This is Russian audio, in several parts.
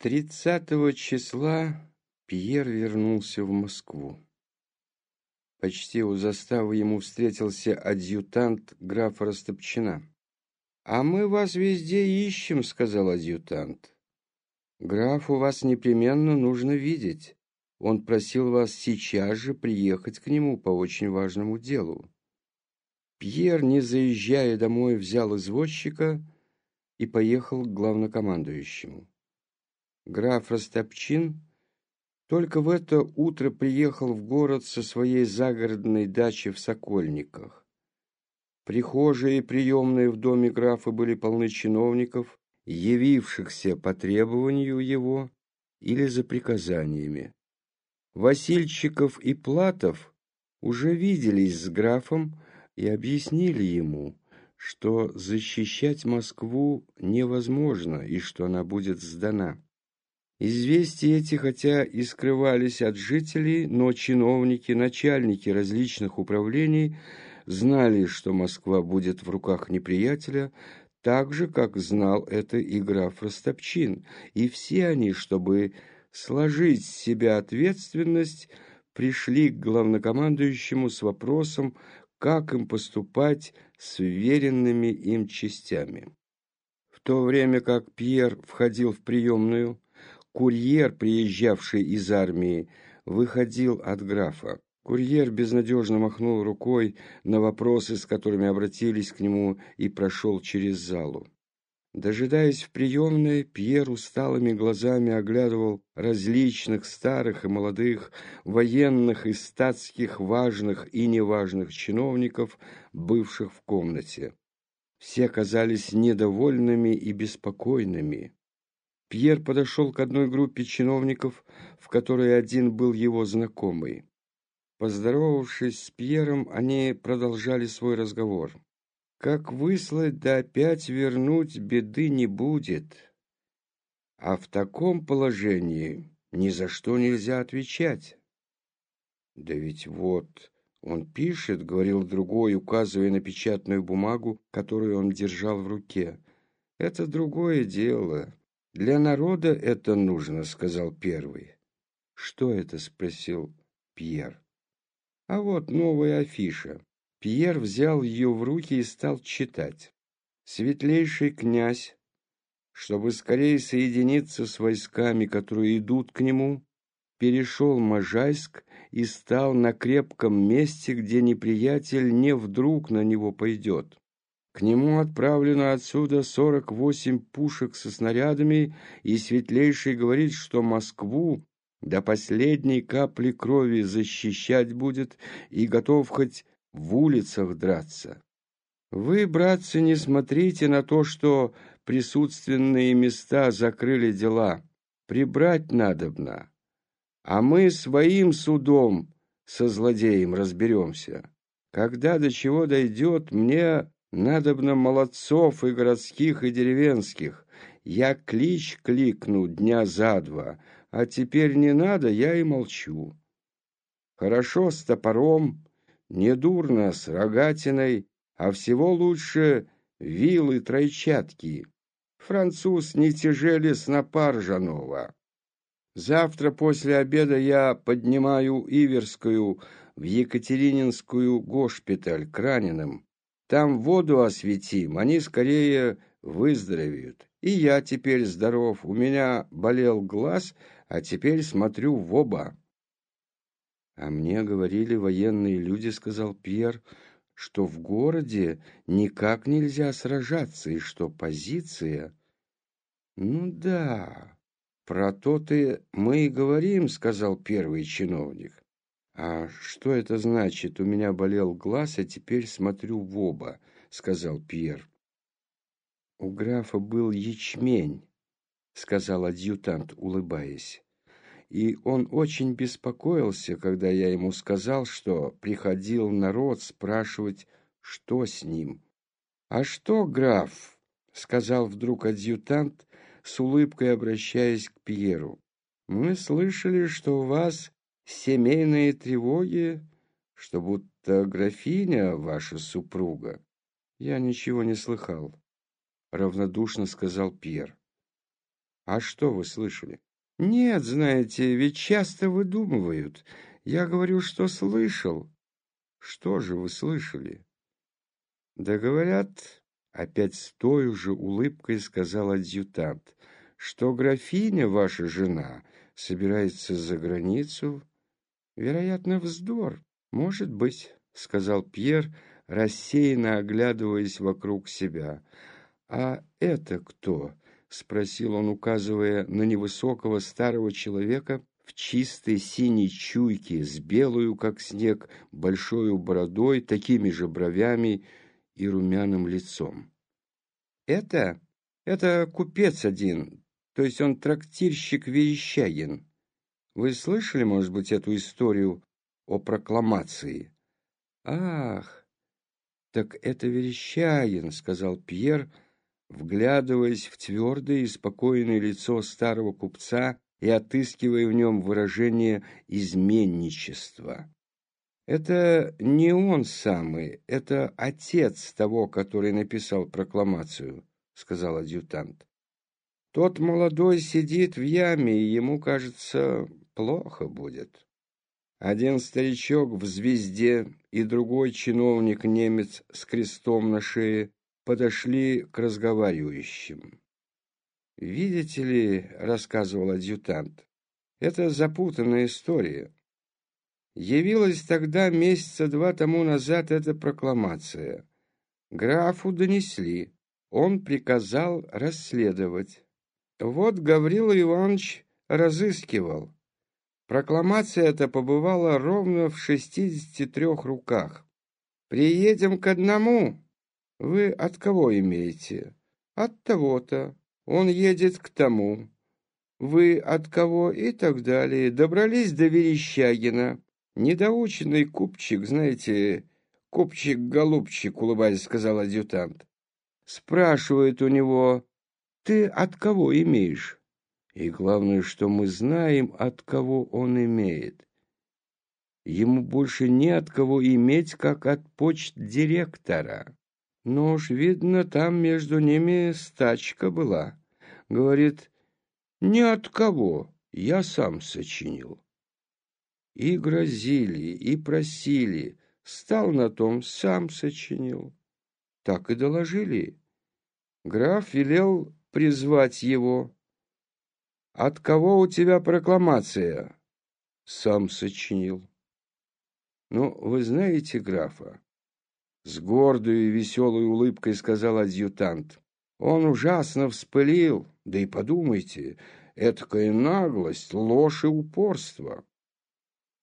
Тридцатого числа Пьер вернулся в Москву. Почти у заставы ему встретился адъютант графа Растопчина. «А мы вас везде ищем», — сказал адъютант. «Графу вас непременно нужно видеть. Он просил вас сейчас же приехать к нему по очень важному делу». Пьер, не заезжая домой, взял извозчика и поехал к главнокомандующему. Граф Растопчин только в это утро приехал в город со своей загородной дачи в Сокольниках. Прихожие и приемные в доме графа были полны чиновников, явившихся по требованию его или за приказаниями. Васильчиков и Платов уже виделись с графом и объяснили ему, что защищать Москву невозможно и что она будет сдана. Известия эти, хотя и скрывались от жителей, но чиновники, начальники различных управлений знали, что Москва будет в руках неприятеля, так же, как знал это и граф Ростопчин, и все они, чтобы сложить с себя ответственность, пришли к главнокомандующему с вопросом, как им поступать с уверенными им частями. В то время как Пьер входил в приемную, Курьер, приезжавший из армии, выходил от графа. Курьер безнадежно махнул рукой на вопросы, с которыми обратились к нему, и прошел через залу. Дожидаясь в приемной, Пьер усталыми глазами оглядывал различных старых и молодых, военных и статских, важных и неважных чиновников, бывших в комнате. Все казались недовольными и беспокойными. Пьер подошел к одной группе чиновников, в которой один был его знакомый. Поздоровавшись с Пьером, они продолжали свой разговор. «Как выслать да опять вернуть, беды не будет. А в таком положении ни за что нельзя отвечать». «Да ведь вот...» «Он пишет», — говорил другой, указывая на печатную бумагу, которую он держал в руке. «Это другое дело. «Для народа это нужно», — сказал первый. «Что это?» — спросил Пьер. «А вот новая афиша». Пьер взял ее в руки и стал читать. «Светлейший князь, чтобы скорее соединиться с войсками, которые идут к нему, перешел Можайск и стал на крепком месте, где неприятель не вдруг на него пойдет. К нему отправлено отсюда сорок восемь пушек со снарядами, и Светлейший говорит, что Москву до последней капли крови защищать будет и готов хоть в улицах драться. Вы, братцы, не смотрите на то, что присутственные места закрыли дела. Прибрать надобно. А мы своим судом со злодеем разберемся. Когда до чего дойдет, мне Надобно молодцов и городских, и деревенских. Я клич кликну дня за два, а теперь не надо, я и молчу. Хорошо с топором, недурно с рогатиной, а всего лучше вилы тройчатки. Француз не тяжели снопа ржаного. Завтра после обеда я поднимаю Иверскую в Екатерининскую госпиталь к раненым. Там воду осветим, они скорее выздоровеют. И я теперь здоров, у меня болел глаз, а теперь смотрю в оба. А мне говорили военные люди, сказал Пьер, что в городе никак нельзя сражаться, и что позиция... Ну да, про то-то мы и говорим, сказал первый чиновник. «А что это значит? У меня болел глаз, а теперь смотрю в оба», — сказал Пьер. «У графа был ячмень», — сказал адъютант, улыбаясь. «И он очень беспокоился, когда я ему сказал, что приходил народ спрашивать, что с ним». «А что, граф?» — сказал вдруг адъютант, с улыбкой обращаясь к Пьеру. «Мы слышали, что у вас семейные тревоги, что будто графиня ваша супруга. Я ничего не слыхал, равнодушно сказал Пьер. А что вы слышали? Нет, знаете, ведь часто выдумывают. Я говорю, что слышал. Что же вы слышали? Да говорят, опять с той же улыбкой сказал адъютант, что графиня, ваша жена, собирается за границу. Вероятно, вздор. Может быть, сказал Пьер, рассеянно оглядываясь вокруг себя. А это кто? спросил он, указывая на невысокого старого человека в чистой синей чуйке, с белую, как снег, большой бородой, такими же бровями и румяным лицом. «Это? Это купец один, то есть он трактирщик Верещагин. Вы слышали, может быть, эту историю о прокламации?» «Ах, так это Верещагин», — сказал Пьер, вглядываясь в твердое и спокойное лицо старого купца и отыскивая в нем выражение изменничества. Это не он самый, это отец того, который написал прокламацию, сказал адъютант. Тот молодой сидит в яме, и ему, кажется, плохо будет. Один старичок в звезде и другой чиновник-немец с крестом на шее подошли к разговаривающим. «Видите ли, — рассказывал адъютант, — это запутанная история. Явилась тогда месяца два тому назад эта прокламация. Графу донесли, он приказал расследовать. Вот Гаврила Иванович разыскивал. Прокламация эта побывала ровно в шестидесяти трех руках. «Приедем к одному. Вы от кого имеете?» «От того-то он едет к тому. Вы от кого и так далее. Добрались до Верещагина. Недоученный купчик, знаете, купчик-голубчик, улыбаясь, сказал адъютант. Спрашивает у него, ты от кого имеешь? И главное, что мы знаем, от кого он имеет. Ему больше не от кого иметь, как от почт директора. Но уж видно, там между ними стачка была. Говорит, ни от кого, я сам сочинил. И грозили, и просили, стал на том, сам сочинил. Так и доложили. Граф велел призвать его. «От кого у тебя прокламация?» «Сам сочинил». «Ну, вы знаете графа?» С гордой и веселой улыбкой сказал адъютант. Он ужасно вспылил, да и подумайте, этакая наглость, ложь и упорство.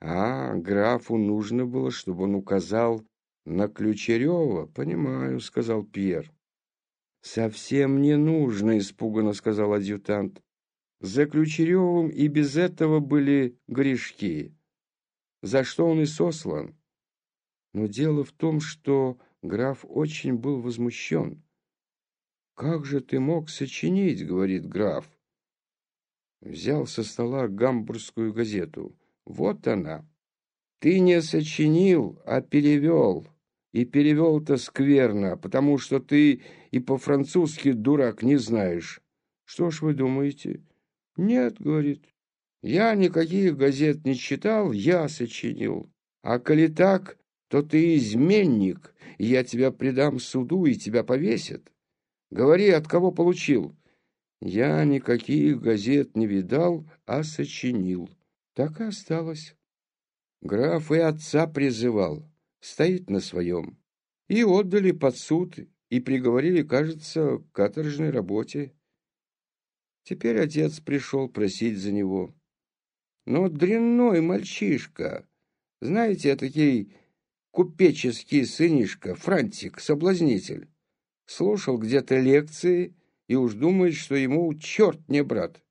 А, графу нужно было, чтобы он указал на Ключерева. Понимаю, сказал Пьер. Совсем не нужно, испуганно сказал адъютант. За Ключеревым и без этого были грешки, за что он и сослан. Но дело в том, что граф очень был возмущен. «Как же ты мог сочинить?» — говорит граф. Взял со стола гамбургскую газету. Вот она. Ты не сочинил, а перевел. И перевел-то скверно, потому что ты и по-французски, дурак, не знаешь. Что ж вы думаете? Нет, говорит. Я никаких газет не читал, я сочинил. А коли так, то ты изменник, и я тебя предам суду, и тебя повесят. Говори, от кого получил. Я никаких газет не видал, а сочинил. Так и осталось. Граф и отца призывал, стоит на своем. И отдали под суд, и приговорили, кажется, к каторжной работе. Теперь отец пришел просить за него. Но дрянной мальчишка, знаете, такой купеческий сынишка, Франтик, соблазнитель слушал где-то лекции и уж думает, что ему черт не брат.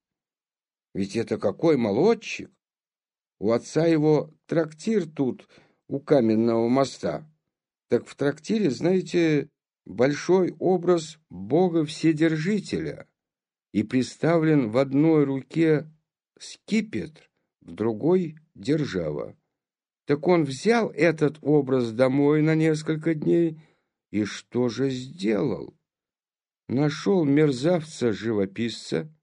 Ведь это какой молодчик! У отца его трактир тут, у каменного моста. Так в трактире, знаете, большой образ Бога-Вседержителя и представлен в одной руке скипетр, в другой — держава. Так он взял этот образ домой на несколько дней и что же сделал? Нашел мерзавца-живописца,